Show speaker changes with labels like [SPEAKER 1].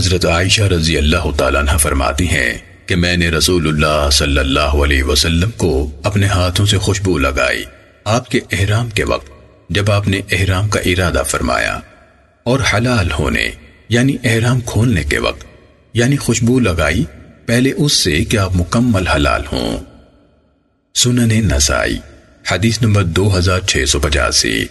[SPEAKER 1] حضرت عائشہ رضی اللہ تعالیٰ عنہ فرماتی ہیں کہ میں نے رسول اللہ صلی اللہ علیہ وسلم کو اپنے ہاتھوں سے خوشبو لگائی آپ کے احرام کے وقت جب آپ نے احرام کا ارادہ فرمایا اور حلال ہونے یعنی احرام کھولنے کے وقت یعنی خوشبو لگائی، پہلے اس سے کہ آپ مکمل حلال ہوں۔ سنن نسائی، حدیث نمبر دو ہزار چھ سو پچاسی۔